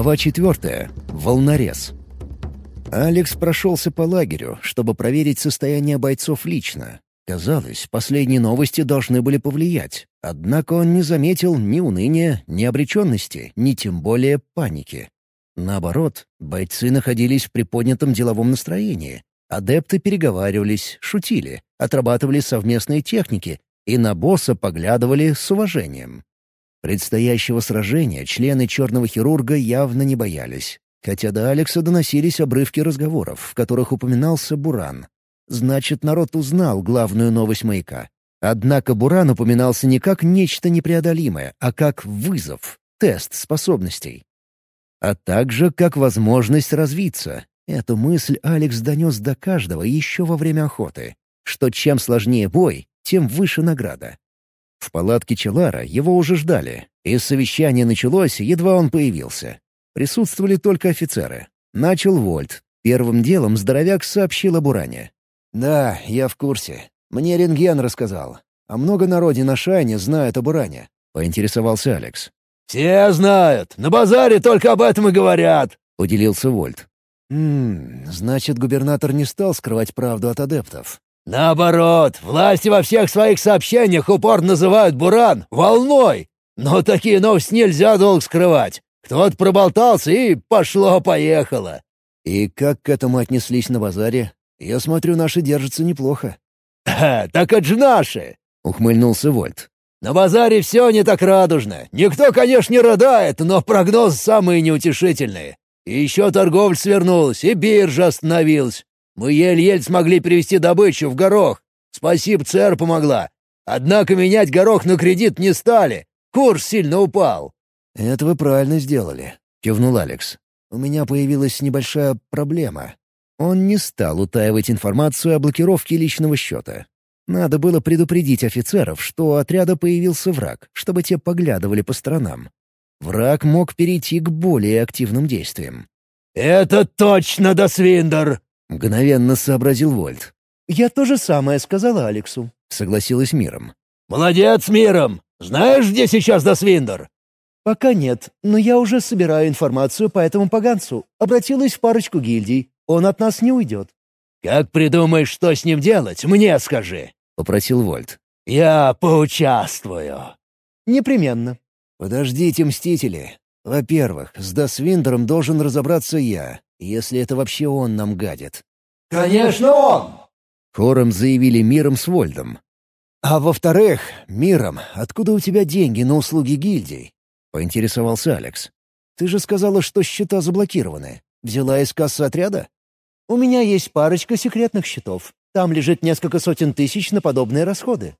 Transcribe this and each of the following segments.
Глава четвертая. Волнорез. Алекс прошелся по лагерю, чтобы проверить состояние бойцов лично. Казалось, последние новости должны были повлиять. Однако он не заметил ни уныния, ни обреченности, ни тем более паники. Наоборот, бойцы находились в приподнятом деловом настроении. Адепты переговаривались, шутили, отрабатывали совместные техники и на босса поглядывали с уважением. Предстоящего сражения члены черного хирурга явно не боялись, хотя до Алекса доносились обрывки разговоров, в которых упоминался Буран. Значит, народ узнал главную новость маяка. Однако Буран упоминался не как нечто непреодолимое, а как вызов, тест способностей. А также как возможность развиться. Эту мысль Алекс донес до каждого еще во время охоты, что чем сложнее бой, тем выше награда. В палатке Челара его уже ждали, и совещание началось, едва он появился. Присутствовали только офицеры. Начал Вольт. Первым делом здоровяк сообщил об уране. «Да, я в курсе. Мне рентген рассказал. А много народе на Шайне знают об уране», — поинтересовался Алекс. «Все знают. На базаре только об этом и говорят», — уделился Вольт. «Ммм, значит, губернатор не стал скрывать правду от адептов. Наоборот, власти во всех своих сообщениях упор называют Буран волной. Но такие новости нельзя долго скрывать. Кто-то проболтался и пошло-поехало. И как к этому отнеслись на базаре? Я смотрю, наши держатся неплохо. «Так это же наши!» — ухмыльнулся Вольт. «На базаре все не так радужно. Никто, конечно, не рыдает, но прогнозы самые неутешительные. И еще торговля свернулась, и биржа остановилась. Мы еле-еле смогли перевести добычу в горох. Спасибо, ЦР помогла. Однако менять горох на кредит не стали. Курс сильно упал». «Это вы правильно сделали», — кивнул Алекс. «У меня появилась небольшая проблема». Он не стал утаивать информацию о блокировке личного счета. Надо было предупредить офицеров, что у отряда появился враг, чтобы те поглядывали по сторонам. Враг мог перейти к более активным действиям. «Это точно Досвиндер!» Мгновенно сообразил Вольт. «Я то же самое сказала Алексу», — согласилась Миром. «Молодец, Миром! Знаешь, где сейчас Досвиндер?» «Пока нет, но я уже собираю информацию по этому поганцу. Обратилась в парочку гильдий. Он от нас не уйдет». «Как придумаешь, что с ним делать, мне скажи», — попросил Вольт. «Я поучаствую». «Непременно». «Подождите, Мстители. Во-первых, с Досвиндером должен разобраться я, если это вообще он нам гадит». «Конечно он!» — хором заявили Миром с Вольдом. «А во-вторых, Миром, откуда у тебя деньги на услуги гильдий?» — поинтересовался Алекс. «Ты же сказала, что счета заблокированы. Взяла из кассы отряда?» «У меня есть парочка секретных счетов. Там лежит несколько сотен тысяч на подобные расходы».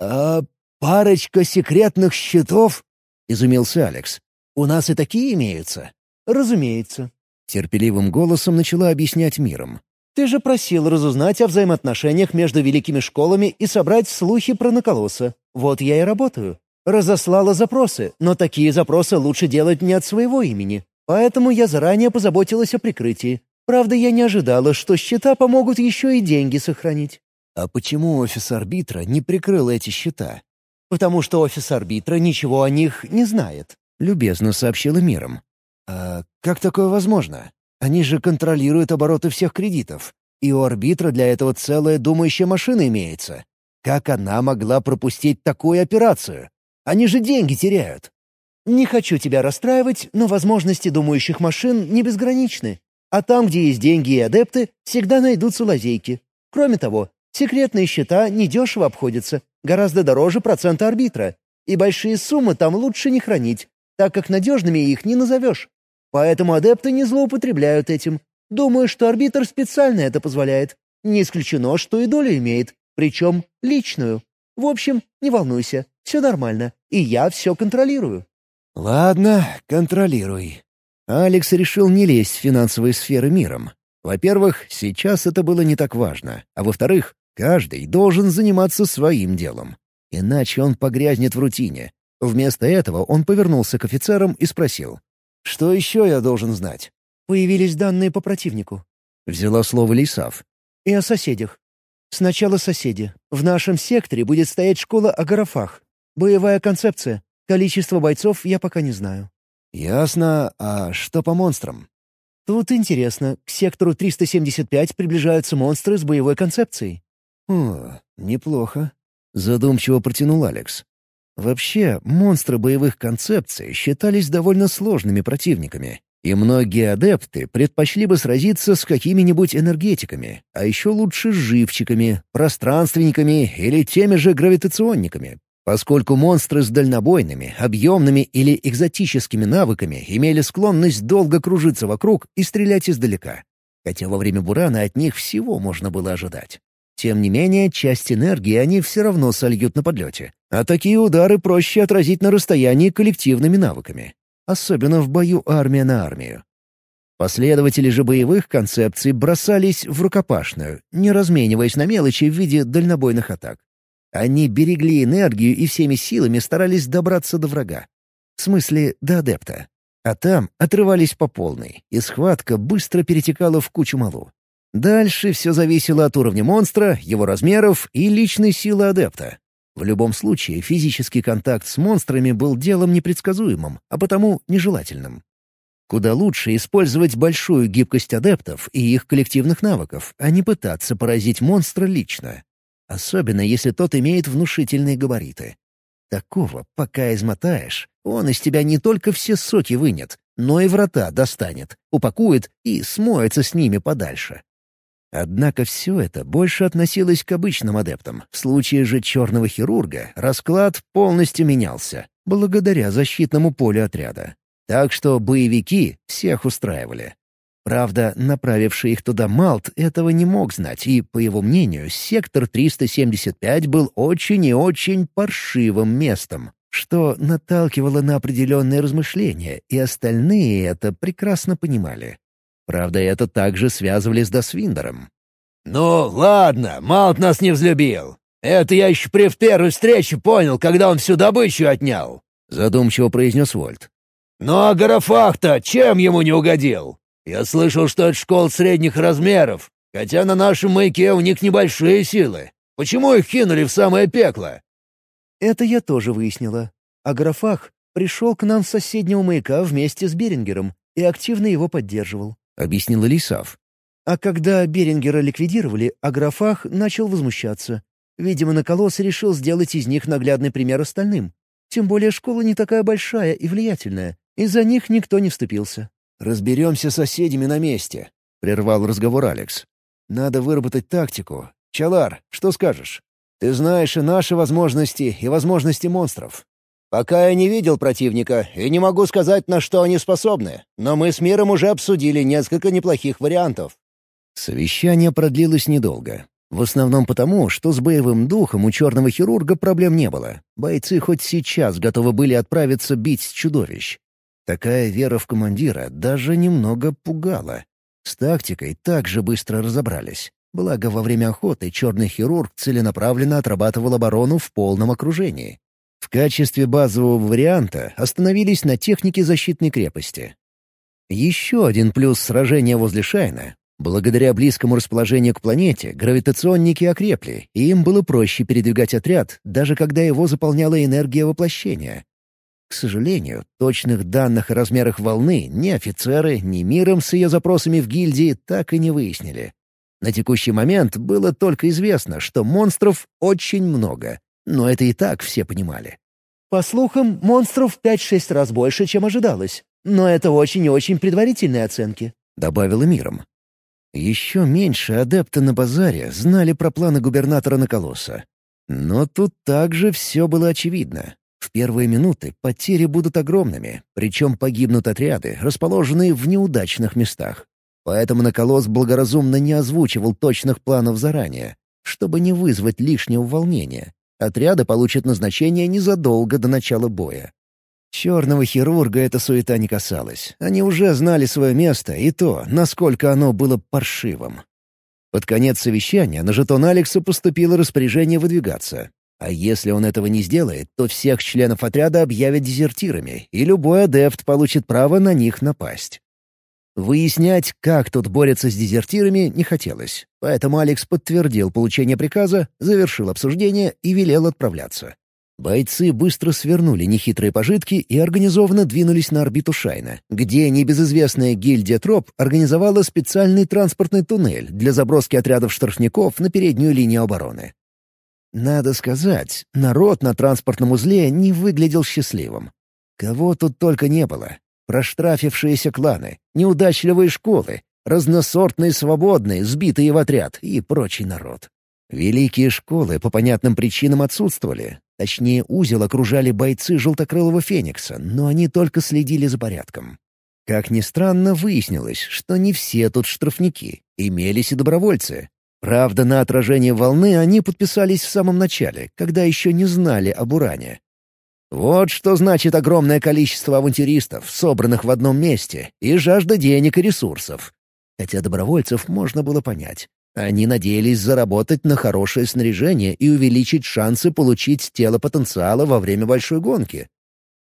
«А парочка секретных счетов?» — изумился Алекс. «У нас и такие имеются?» «Разумеется. Терпеливым голосом начала объяснять миром. «Ты же просил разузнать о взаимоотношениях между великими школами и собрать слухи про Наколоса. Вот я и работаю. Разослала запросы, но такие запросы лучше делать не от своего имени. Поэтому я заранее позаботилась о прикрытии. Правда, я не ожидала, что счета помогут еще и деньги сохранить». «А почему офис арбитра не прикрыл эти счета?» «Потому что офис арбитра ничего о них не знает», — любезно сообщила миром. «А как такое возможно? Они же контролируют обороты всех кредитов. И у арбитра для этого целая думающая машина имеется. Как она могла пропустить такую операцию? Они же деньги теряют». «Не хочу тебя расстраивать, но возможности думающих машин не безграничны. А там, где есть деньги и адепты, всегда найдутся лазейки. Кроме того, секретные счета недешево обходятся, гораздо дороже процента арбитра. И большие суммы там лучше не хранить, так как надежными их не назовешь. Поэтому адепты не злоупотребляют этим. Думаю, что арбитр специально это позволяет. Не исключено, что и долю имеет, причем личную. В общем, не волнуйся, все нормально, и я все контролирую». «Ладно, контролируй». Алекс решил не лезть в финансовые сферы миром. Во-первых, сейчас это было не так важно, а во-вторых, каждый должен заниматься своим делом. Иначе он погрязнет в рутине, Вместо этого он повернулся к офицерам и спросил. «Что еще я должен знать?» «Появились данные по противнику». Взяла слово Лисав. «И о соседях. Сначала соседи. В нашем секторе будет стоять школа о горафах. Боевая концепция. Количество бойцов я пока не знаю». «Ясно. А что по монстрам?» «Тут интересно. К сектору 375 приближаются монстры с боевой концепцией». «О, неплохо», — задумчиво протянул Алекс. Вообще, монстры боевых концепций считались довольно сложными противниками, и многие адепты предпочли бы сразиться с какими-нибудь энергетиками, а еще лучше с живчиками, пространственниками или теми же гравитационниками, поскольку монстры с дальнобойными, объемными или экзотическими навыками имели склонность долго кружиться вокруг и стрелять издалека. Хотя во время Бурана от них всего можно было ожидать. Тем не менее, часть энергии они все равно сольют на подлете. А такие удары проще отразить на расстоянии коллективными навыками. Особенно в бою армия на армию. Последователи же боевых концепций бросались в рукопашную, не размениваясь на мелочи в виде дальнобойных атак. Они берегли энергию и всеми силами старались добраться до врага. В смысле, до адепта. А там отрывались по полной, и схватка быстро перетекала в кучу малу. Дальше все зависело от уровня монстра, его размеров и личной силы адепта. В любом случае, физический контакт с монстрами был делом непредсказуемым, а потому нежелательным. Куда лучше использовать большую гибкость адептов и их коллективных навыков, а не пытаться поразить монстра лично. Особенно если тот имеет внушительные габариты. Такого, пока измотаешь, он из тебя не только все соки вынет, но и врата достанет, упакует и смоется с ними подальше. Однако все это больше относилось к обычным адептам. В случае же черного хирурга расклад полностью менялся, благодаря защитному полю отряда. Так что боевики всех устраивали. Правда, направивший их туда Малт этого не мог знать, и, по его мнению, сектор 375 был очень и очень паршивым местом, что наталкивало на определенные размышления, и остальные это прекрасно понимали. Правда, это также связывали с Досвиндером. «Ну, ладно, Малт нас не взлюбил. Это я еще при первой встрече понял, когда он всю добычу отнял», — задумчиво произнес Вольт. «Ну а Гарафах-то чем ему не угодил? Я слышал, что это школ средних размеров, хотя на нашем маяке у них небольшие силы. Почему их кинули в самое пекло?» «Это я тоже выяснила. А Гарафах пришел к нам с соседнего маяка вместе с Берингером и активно его поддерживал. — объяснил Лисав. А когда Берингера ликвидировали, Аграфах начал возмущаться. Видимо, Наколос решил сделать из них наглядный пример остальным. Тем более школа не такая большая и влиятельная. Из-за них никто не вступился. «Разберемся с соседями на месте», — прервал разговор Алекс. «Надо выработать тактику. Чалар, что скажешь? Ты знаешь и наши возможности, и возможности монстров. Пока я не видел противника и не могу сказать, на что они способны, но мы с миром уже обсудили несколько неплохих вариантов». Совещание продлилось недолго. В основном потому, что с боевым духом у черного хирурга проблем не было. Бойцы хоть сейчас готовы были отправиться бить чудовищ. Такая вера в командира даже немного пугала. С тактикой также быстро разобрались. Благо, во время охоты черный хирург целенаправленно отрабатывал оборону в полном окружении. В качестве базового варианта остановились на технике защитной крепости. Еще один плюс сражения возле Шайна — благодаря близкому расположению к планете гравитационники окрепли, и им было проще передвигать отряд, даже когда его заполняла энергия воплощения. К сожалению, точных данных о размерах волны ни офицеры, ни миром с ее запросами в гильдии так и не выяснили. На текущий момент было только известно, что монстров очень много, но это и так все понимали. По слухам, монстров в 5-6 раз больше, чем ожидалось. Но это очень и очень предварительные оценки», — добавила миром. Еще меньше адепты на базаре знали про планы губернатора Наколоса. Но тут также все было очевидно. В первые минуты потери будут огромными, причем погибнут отряды, расположенные в неудачных местах. Поэтому Наколос благоразумно не озвучивал точных планов заранее, чтобы не вызвать лишнего волнения. Отряды получат назначение незадолго до начала боя. Черного хирурга эта суета не касалась. Они уже знали свое место и то, насколько оно было паршивым. Под конец совещания на жетон Алекса поступило распоряжение выдвигаться. А если он этого не сделает, то всех членов отряда объявят дезертирами, и любой адепт получит право на них напасть. Выяснять, как тут борются с дезертирами, не хотелось, поэтому Алекс подтвердил получение приказа, завершил обсуждение и велел отправляться. Бойцы быстро свернули нехитрые пожитки и организованно двинулись на орбиту Шайна, где небезызвестная гильдия Троп организовала специальный транспортный туннель для заброски отрядов штрафников на переднюю линию обороны. Надо сказать, народ на транспортном узле не выглядел счастливым. Кого тут только не было. Проштрафившиеся кланы, неудачливые школы, разносортные свободные, сбитые в отряд и прочий народ. Великие школы по понятным причинам отсутствовали. Точнее, узел окружали бойцы желтокрылого феникса, но они только следили за порядком. Как ни странно, выяснилось, что не все тут штрафники, имелись и добровольцы. Правда, на отражение волны они подписались в самом начале, когда еще не знали об уране. Вот что значит огромное количество авантюристов, собранных в одном месте, и жажда денег и ресурсов. Хотя добровольцев можно было понять. Они надеялись заработать на хорошее снаряжение и увеличить шансы получить тело потенциала во время большой гонки.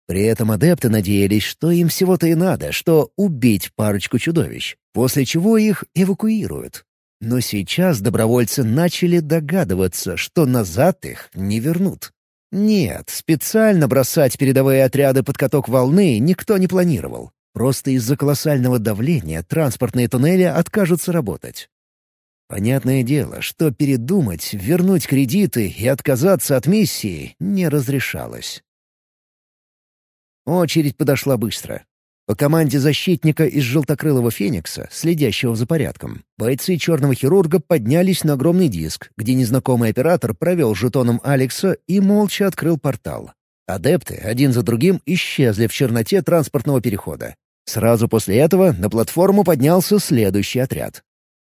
При этом адепты надеялись, что им всего-то и надо, что убить парочку чудовищ, после чего их эвакуируют. Но сейчас добровольцы начали догадываться, что назад их не вернут. Нет, специально бросать передовые отряды под каток волны никто не планировал. Просто из-за колоссального давления транспортные туннели откажутся работать. Понятное дело, что передумать, вернуть кредиты и отказаться от миссии не разрешалось. Очередь подошла быстро. По команде защитника из желтокрылого феникса, следящего за порядком, бойцы черного хирурга поднялись на огромный диск, где незнакомый оператор провел жетоном Алекса и молча открыл портал. Адепты один за другим исчезли в черноте транспортного перехода. Сразу после этого на платформу поднялся следующий отряд.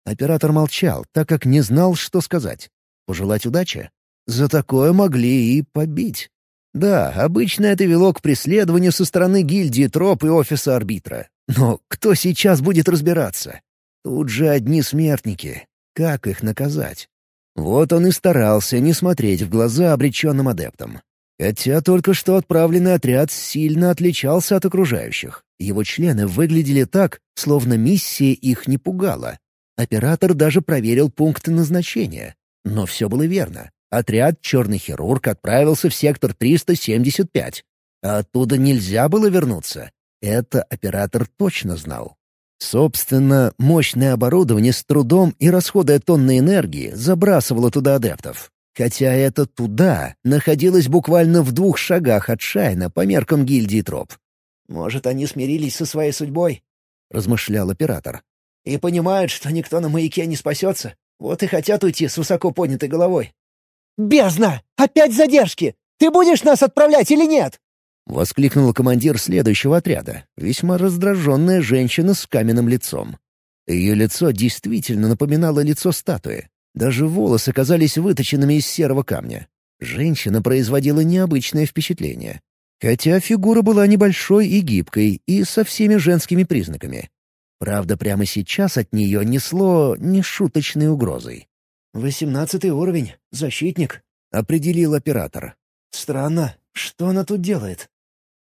Оператор молчал, так как не знал, что сказать. Пожелать удачи? За такое могли и побить. Да, обычно это вело к преследованию со стороны гильдии троп и офиса арбитра. Но кто сейчас будет разбираться? Тут же одни смертники. Как их наказать? Вот он и старался не смотреть в глаза обреченным адептам. Хотя только что отправленный отряд сильно отличался от окружающих. Его члены выглядели так, словно миссия их не пугала. Оператор даже проверил пункты назначения. Но все было верно. Отряд «Черный хирург» отправился в сектор 375. А оттуда нельзя было вернуться. Это оператор точно знал. Собственно, мощное оборудование с трудом и расходуя тонны энергии забрасывало туда адептов. Хотя это «туда» находилось буквально в двух шагах от Шайна по меркам гильдии троп. «Может, они смирились со своей судьбой?» — размышлял оператор. И понимают, что никто на маяке не спасется. Вот и хотят уйти с высоко поднятой головой. «Бездна! Опять задержки! Ты будешь нас отправлять или нет?» — воскликнул командир следующего отряда, весьма раздраженная женщина с каменным лицом. Ее лицо действительно напоминало лицо статуи. Даже волосы казались выточенными из серого камня. Женщина производила необычное впечатление. Хотя фигура была небольшой и гибкой, и со всеми женскими признаками. Правда, прямо сейчас от нее несло нешуточной угрозой. «Восемнадцатый уровень, защитник», — определил оператор. «Странно, что она тут делает?»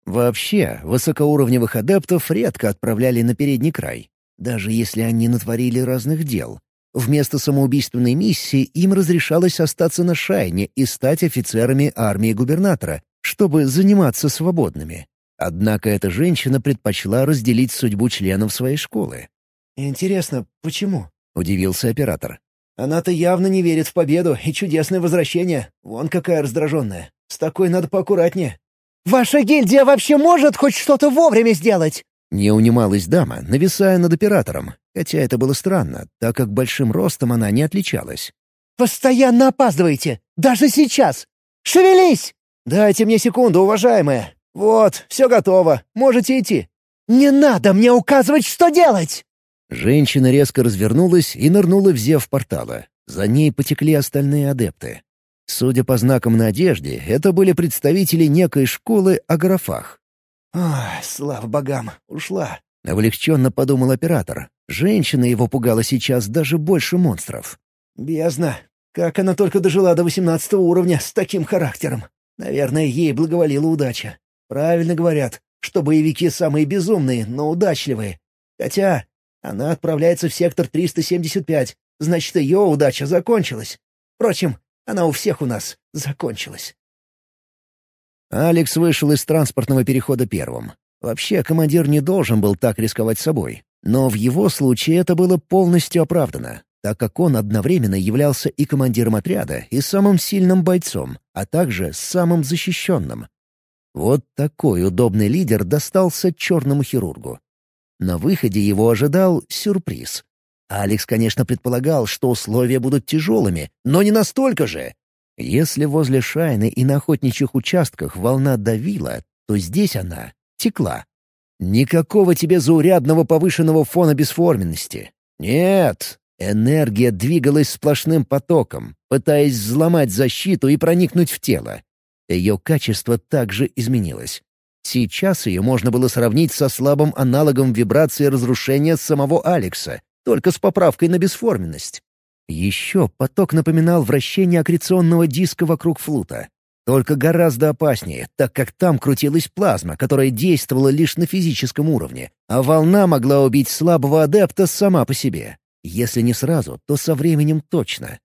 Вообще, высокоуровневых адептов редко отправляли на передний край, даже если они натворили разных дел. Вместо самоубийственной миссии им разрешалось остаться на Шайне и стать офицерами армии губернатора, чтобы заниматься свободными. Однако эта женщина предпочла разделить судьбу членов своей школы. «Интересно, почему?» — удивился оператор. «Она-то явно не верит в победу и чудесное возвращение. Вон какая раздраженная. С такой надо поаккуратнее». «Ваша гильдия вообще может хоть что-то вовремя сделать?» Не унималась дама, нависая над оператором, хотя это было странно, так как большим ростом она не отличалась. «Постоянно опаздываете! Даже сейчас! Шевелись!» «Дайте мне секунду, уважаемая!» «Вот, все готово. Можете идти». «Не надо мне указывать, что делать!» Женщина резко развернулась и нырнула в зев портала. За ней потекли остальные адепты. Судя по знакам на одежде, это были представители некой школы о графах. «Ах, слава богам, ушла!» — облегченно подумал оператор. Женщина его пугала сейчас даже больше монстров. «Бездна! Как она только дожила до восемнадцатого уровня с таким характером! Наверное, ей благоволила удача. Правильно говорят, что боевики самые безумные, но удачливые. Хотя она отправляется в сектор 375, значит, ее удача закончилась. Впрочем, она у всех у нас закончилась. Алекс вышел из транспортного перехода первым. Вообще, командир не должен был так рисковать собой. Но в его случае это было полностью оправдано, так как он одновременно являлся и командиром отряда, и самым сильным бойцом, а также самым защищенным. Вот такой удобный лидер достался черному хирургу. На выходе его ожидал сюрприз. Алекс, конечно, предполагал, что условия будут тяжелыми, но не настолько же. Если возле Шайны и на охотничьих участках волна давила, то здесь она текла. Никакого тебе заурядного повышенного фона бесформенности. Нет, энергия двигалась сплошным потоком, пытаясь взломать защиту и проникнуть в тело. Ее качество также изменилось. Сейчас ее можно было сравнить со слабым аналогом вибрации разрушения самого Алекса, только с поправкой на бесформенность. Еще поток напоминал вращение аккреционного диска вокруг флута. Только гораздо опаснее, так как там крутилась плазма, которая действовала лишь на физическом уровне, а волна могла убить слабого адепта сама по себе. Если не сразу, то со временем точно.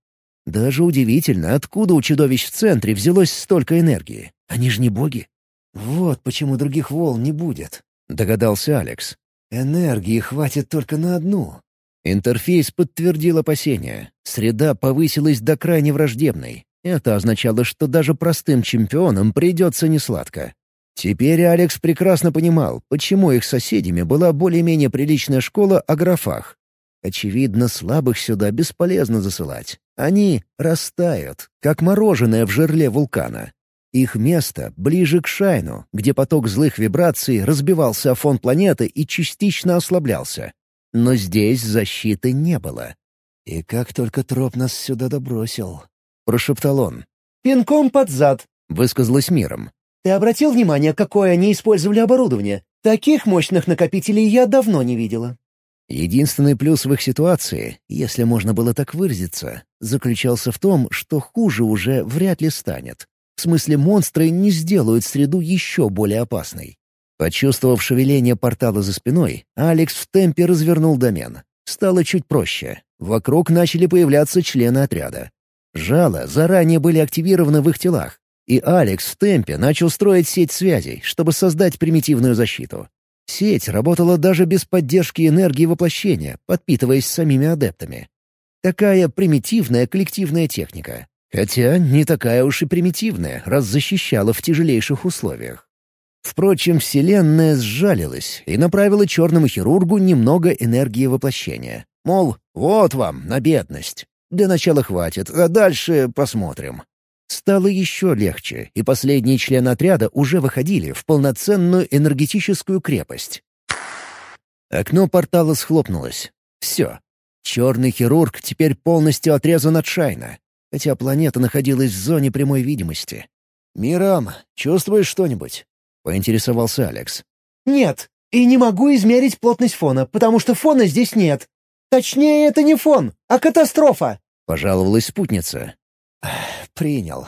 Даже удивительно, откуда у чудовищ в центре взялось столько энергии. Они же не боги. «Вот почему других волн не будет», — догадался Алекс. «Энергии хватит только на одну». Интерфейс подтвердил опасения. Среда повысилась до крайне враждебной. Это означало, что даже простым чемпионам придется несладко. Теперь Алекс прекрасно понимал, почему их соседями была более-менее приличная школа о графах. Очевидно, слабых сюда бесполезно засылать. Они растают, как мороженое в жерле вулкана. Их место ближе к Шайну, где поток злых вибраций разбивался о фон планеты и частично ослаблялся. Но здесь защиты не было. «И как только троп нас сюда добросил», — прошептал он. «Пинком под зад», — высказалась миром. «Ты обратил внимание, какое они использовали оборудование? Таких мощных накопителей я давно не видела». Единственный плюс в их ситуации, если можно было так выразиться, заключался в том, что хуже уже вряд ли станет. В смысле, монстры не сделают среду еще более опасной. Почувствовав шевеление портала за спиной, Алекс в темпе развернул домен. Стало чуть проще. Вокруг начали появляться члены отряда. Жало заранее были активированы в их телах, и Алекс в темпе начал строить сеть связей, чтобы создать примитивную защиту. Сеть работала даже без поддержки энергии воплощения, подпитываясь самими адептами. Такая примитивная коллективная техника. Хотя не такая уж и примитивная, раз защищала в тяжелейших условиях. Впрочем, Вселенная сжалилась и направила черному хирургу немного энергии воплощения. Мол, вот вам, на бедность. Для начала хватит, а дальше посмотрим. Стало еще легче, и последние члены отряда уже выходили в полноценную энергетическую крепость. Окно портала схлопнулось. Все. Черный хирург теперь полностью отрезан от Шайна хотя планета находилась в зоне прямой видимости. «Мирам, чувствуешь что-нибудь?» — поинтересовался Алекс. «Нет, и не могу измерить плотность фона, потому что фона здесь нет. Точнее, это не фон, а катастрофа!» — пожаловалась спутница. «Принял.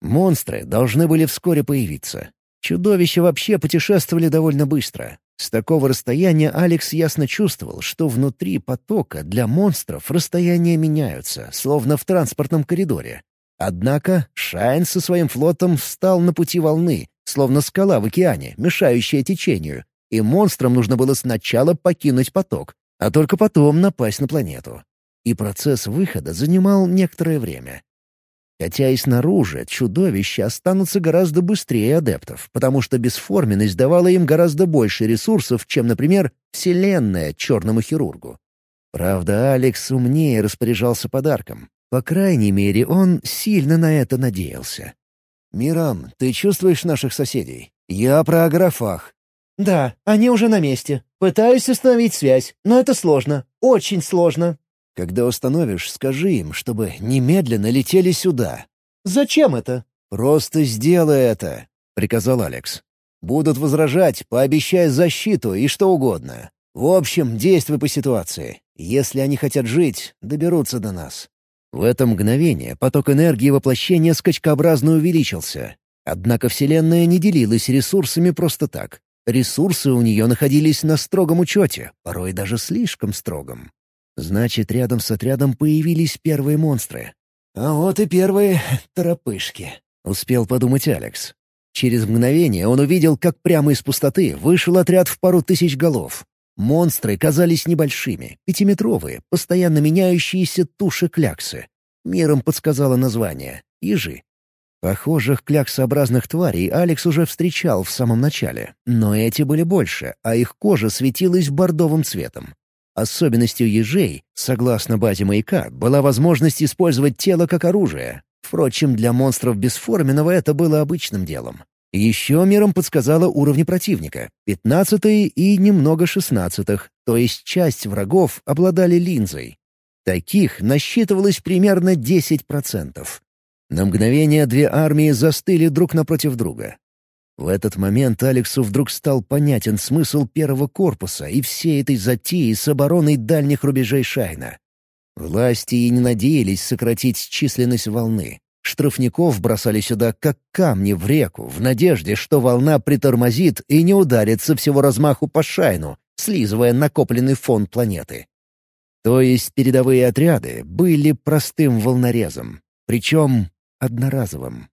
Монстры должны были вскоре появиться. Чудовища вообще путешествовали довольно быстро. С такого расстояния Алекс ясно чувствовал, что внутри потока для монстров расстояния меняются, словно в транспортном коридоре. Однако Шайн со своим флотом встал на пути волны, словно скала в океане, мешающая течению, и монстрам нужно было сначала покинуть поток, а только потом напасть на планету. И процесс выхода занимал некоторое время. Хотя и снаружи чудовища останутся гораздо быстрее адептов, потому что бесформенность давала им гораздо больше ресурсов, чем, например, Вселенная черному хирургу. Правда, Алекс умнее распоряжался подарком. По крайней мере, он сильно на это надеялся. «Мирам, ты чувствуешь наших соседей? Я про аграфах». «Да, они уже на месте. Пытаюсь установить связь, но это сложно. Очень сложно». Когда установишь, скажи им, чтобы немедленно летели сюда». «Зачем это?» «Просто сделай это», — приказал Алекс. «Будут возражать, пообещай защиту и что угодно. В общем, действуй по ситуации. Если они хотят жить, доберутся до нас». В это мгновение поток энергии воплощения скачкообразно увеличился. Однако Вселенная не делилась ресурсами просто так. Ресурсы у нее находились на строгом учете, порой даже слишком строгом. Значит, рядом с отрядом появились первые монстры. А вот и первые торопышки, — успел подумать Алекс. Через мгновение он увидел, как прямо из пустоты вышел отряд в пару тысяч голов. Монстры казались небольшими, пятиметровые, постоянно меняющиеся туши-кляксы. Миром подсказало название — ежи. Похожих кляксообразных тварей Алекс уже встречал в самом начале, но эти были больше, а их кожа светилась бордовым цветом. Особенностью ежей, согласно базе маяка, была возможность использовать тело как оружие, Впрочем, для монстров бесформенного это было обычным делом. Еще миром подсказало уровни противника — пятнадцатые и немного шестнадцатых, то есть часть врагов обладали линзой. Таких насчитывалось примерно 10%. На мгновение две армии застыли друг напротив друга. В этот момент Алексу вдруг стал понятен смысл первого корпуса и всей этой затеи с обороной дальних рубежей Шайна. Власти и не надеялись сократить численность волны. Штрафников бросали сюда, как камни в реку, в надежде, что волна притормозит и не ударится всего размаху по шайну, слизывая накопленный фон планеты. То есть передовые отряды были простым волнорезом, причем одноразовым.